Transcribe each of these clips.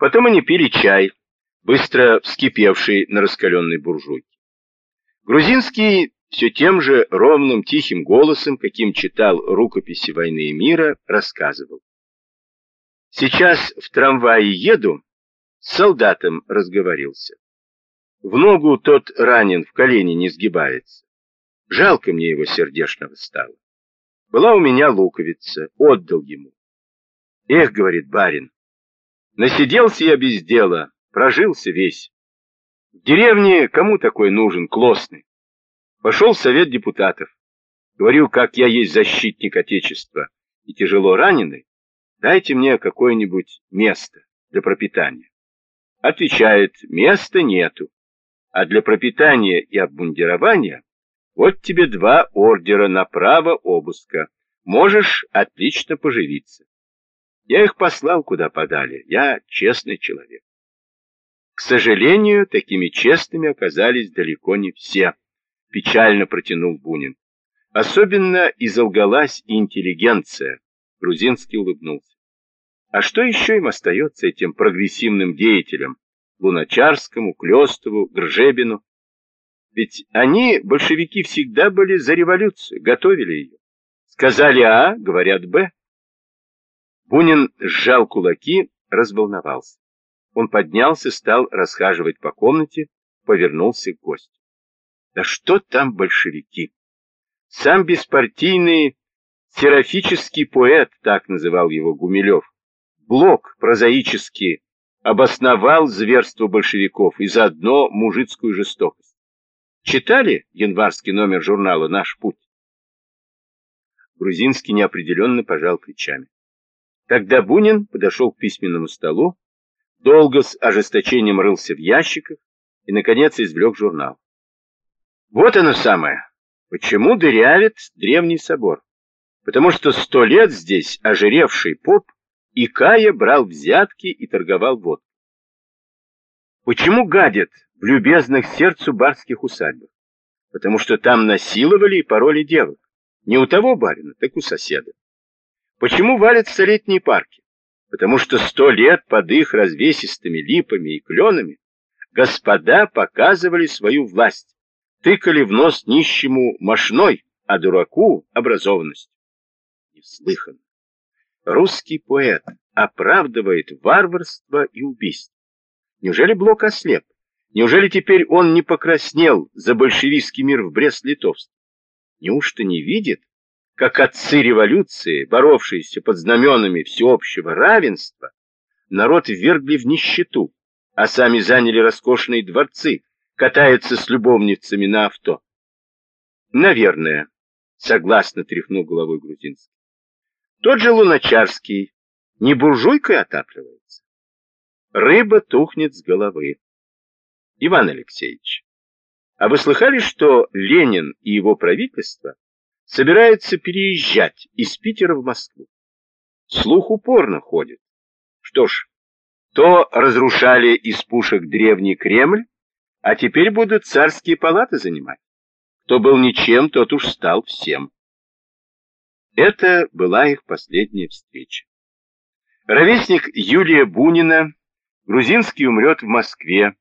Потом они пили чай, быстро вскипевший на раскаленной буржуйке. Грузинский все тем же ровным тихим голосом, каким читал рукописи «Войны и мира», рассказывал. Сейчас в трамвае еду, с солдатом разговорился. В ногу тот ранен, в колени не сгибается. Жалко мне его сердечного стало. Была у меня луковица, отдал ему. Эх, говорит барин, насиделся я без дела, прожился весь. В деревне кому такой нужен, клоссный? Пошел в совет депутатов. Говорю, как я есть защитник Отечества и тяжело раненый, дайте мне какое-нибудь место для пропитания. Отвечает, места нету, а для пропитания и обмундирования вот тебе два ордера на право обыска. Можешь отлично поживиться. Я их послал куда подали. Я честный человек. К сожалению, такими честными оказались далеко не все. Печально протянул Бунин. Особенно изолгалась интеллигенция. Грузинский улыбнулся. А что еще им остается, этим прогрессивным деятелям? Луначарскому, Клестову, Гржебину? Ведь они, большевики, всегда были за революцию, готовили ее. Сказали А, говорят Б. Бунин сжал кулаки, разволновался. Он поднялся, стал расхаживать по комнате, повернулся к гостю. Да что там большевики? Сам беспартийный серафический поэт, так называл его Гумилев, Блок прозаический, обосновал зверство большевиков и заодно мужицкую жестокость. Читали январский номер журнала «Наш путь»? Грузинский неопределенно пожал плечами. Тогда Бунин подошел к письменному столу, долго с ожесточением рылся в ящиках и, наконец, извлек журнал. Вот оно самое. Почему дырявит древний собор? Потому что сто лет здесь ожиревший поп и Кая брал взятки и торговал водкой. Почему гадят в любезных сердцу барских усадьбах, потому что там насиловали и пороли девок. Не у того барина, так у соседа. Почему валят столетние парки? Потому что сто лет под их развесистыми липами и кленами господа показывали свою власть, тыкали в нос нищему мошной, а дураку образованность. Неслыханно. Русский поэт оправдывает варварство и убийство. Неужели Блок ослеп? Неужели теперь он не покраснел за большевистский мир в Брест-Литовске? Неужто не видит, как отцы революции, боровшиеся под знаменами всеобщего равенства, народ ввергли в нищету, а сами заняли роскошные дворцы, катаются с любовницами на авто? Наверное, согласно тряхнул головой грузинский. Тот же Луначарский не буржуйкой отапливается. Рыба тухнет с головы. Иван Алексеевич, а вы слыхали, что Ленин и его правительство собираются переезжать из Питера в Москву? Слух упорно ходит. Что ж, то разрушали из пушек древний Кремль, а теперь будут царские палаты занимать. Кто был ничем, тот уж стал всем. Это была их последняя встреча. Ровесник Юлия Бунина, грузинский умрет в Москве,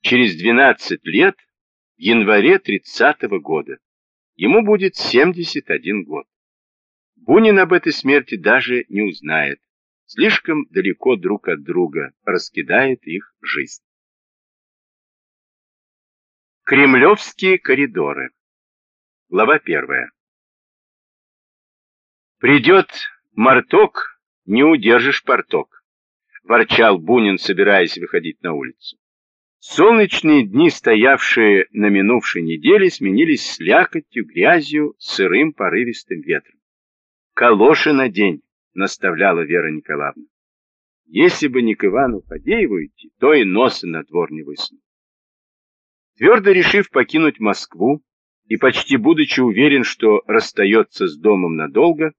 через 12 лет, в январе 30 -го года. Ему будет 71 год. Бунин об этой смерти даже не узнает. Слишком далеко друг от друга раскидает их жизнь. Кремлевские коридоры. Глава первая. Придет марток, не удержишь порток, ворчал Бунин, собираясь выходить на улицу. Солнечные дни, стоявшие на минувшей неделе, сменились слякотью, грязью, сырым порывистым ветром. «Калоши на день», — наставляла Вера Николаевна. «Если бы не к Ивану Фадееву идти, то и носа на двор не высунул». Твердо решив покинуть Москву и почти будучи уверен, что расстается с домом надолго,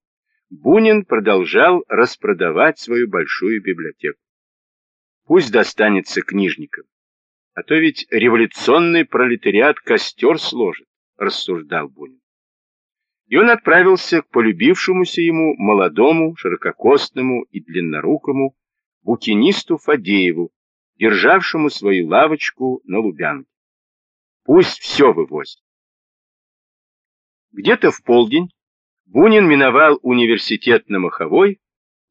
Бунин продолжал распродавать свою большую библиотеку. Пусть достанется книжникам. А то ведь революционный пролетариат костер сложит, рассуждал Бунин. И он отправился к полюбившемуся ему молодому, ширококостному и длиннорукому букинисту Фадееву, державшему свою лавочку на Лубянке. Пусть все вывозит. Где-то в полдень Бунин миновал университет на Маховой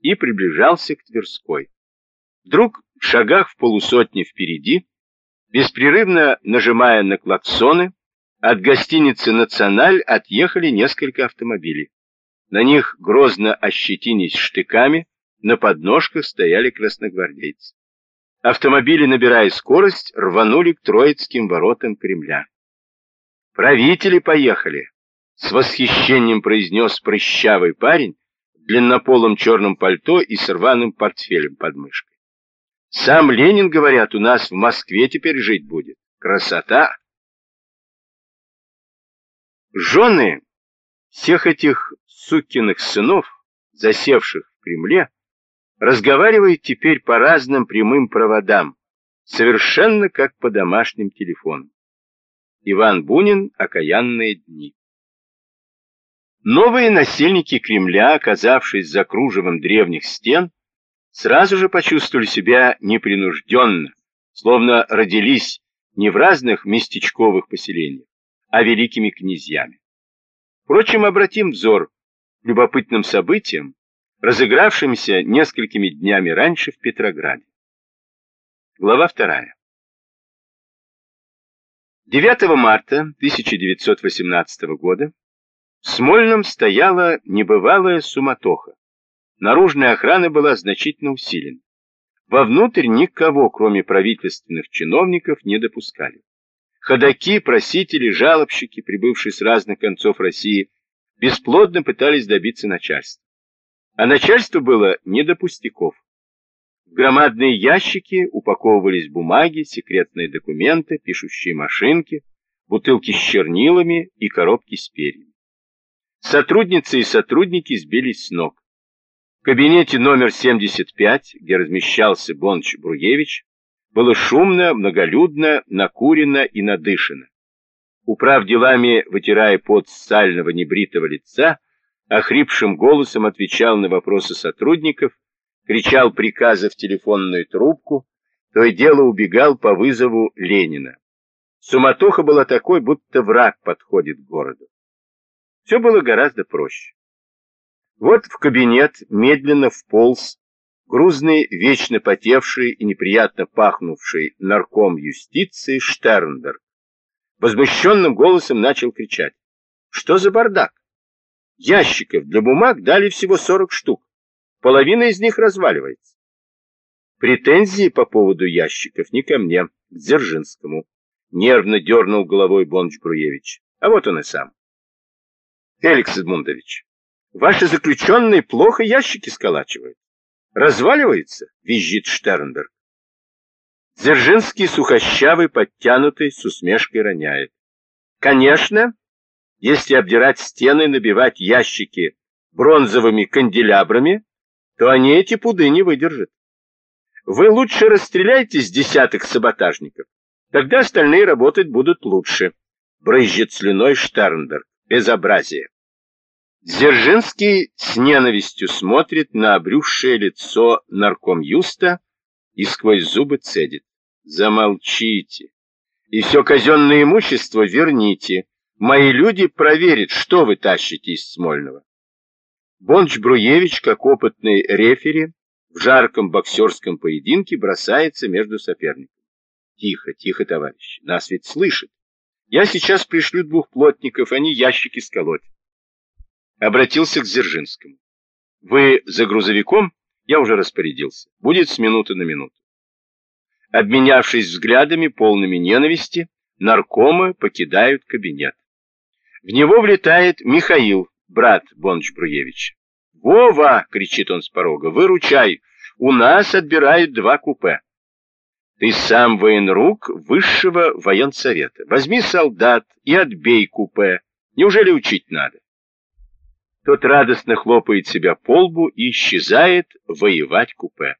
и приближался к Тверской. Вдруг в шагах в полусотни впереди, беспрерывно нажимая на клаксоны, от гостиницы «Националь» отъехали несколько автомобилей. На них грозно ощетинись штыками, на подножках стояли красногвардейцы. Автомобили, набирая скорость, рванули к Троицким воротам Кремля. «Правители поехали!» — с восхищением произнес прыщавый парень в длиннополом черном пальто и с рваным портфелем под мышкой. «Сам Ленин, говорят, у нас в Москве теперь жить будет. Красота!» Жены всех этих сукиных сынов, засевших в Кремле, разговаривает теперь по разным прямым проводам, совершенно как по домашним телефонам. Иван Бунин «Окаянные дни». Новые насельники Кремля, оказавшись за кружевом древних стен, сразу же почувствовали себя непринужденно, словно родились не в разных местечковых поселениях, а великими князьями. Впрочем, обратим взор к любопытным событиям, разыгравшимся несколькими днями раньше в Петрограде. Глава вторая. 9 марта 1918 года в Смольном стояла небывалая суматоха. Наружная охрана была значительно усилена. Вовнутрь никого, кроме правительственных чиновников, не допускали. Ходаки, просители, жалобщики, прибывшие с разных концов России, бесплодно пытались добиться начальства. А начальство было не до пустяков. В громадные ящики упаковывались бумаги, секретные документы, пишущие машинки, бутылки с чернилами и коробки с перьями. Сотрудницы и сотрудники сбились с ног. В кабинете номер 75, где размещался Бонч-Бруевич, было шумно, многолюдно, накурено и надышано. Управделами, вытирая пот с сального небритого лица, охрипшим голосом отвечал на вопросы сотрудников, кричал приказы в телефонную трубку, то и дело убегал по вызову Ленина. Суматоха была такой, будто враг подходит к городу. Все было гораздо проще. Вот в кабинет медленно вполз грузный, вечно потевший и неприятно пахнувший нарком юстиции Штернберг. Возмущенным голосом начал кричать. Что за бардак? Ящиков для бумаг дали всего 40 штук. Половина из них разваливается. Претензии по поводу ящиков не ко мне, к Дзержинскому. Нервно дернул головой Бонч Бруевич. А вот он и сам. Феликс Эдмундович, ваши заключенные плохо ящики сколачивают. Разваливается, визжит Штернберг. Дзержинский сухощавый, подтянутый, с усмешкой роняет. Конечно, если обдирать стены, набивать ящики бронзовыми канделябрами, то они эти пуды не выдержат. Вы лучше расстреляйте с десяток саботажников, тогда остальные работать будут лучше. Брызжет слюной Штернберг. Безобразие. Дзержинский с ненавистью смотрит на обрюзшее лицо наркомюста и сквозь зубы цедит. Замолчите. И все казенное имущество верните. Мои люди проверят, что вы тащите из Смольного. Бонч Бруевич, как опытный рефери, в жарком боксерском поединке бросается между соперниками. Тихо, тихо, товарищи, нас ведь слышат. Я сейчас пришлю двух плотников, они ящики сколотят. Обратился к Дзержинскому. Вы за грузовиком? Я уже распорядился. Будет с минуты на минуту. Обменявшись взглядами, полными ненависти, наркомы покидают кабинет. В него влетает Михаил, брат Бонч-Бруевича. «Вова!» — кричит он с порога. «Выручай! У нас отбирают два купе!» «Ты сам военрук высшего военсовета. Возьми солдат и отбей купе. Неужели учить надо?» Тот радостно хлопает себя по лбу и исчезает воевать купе.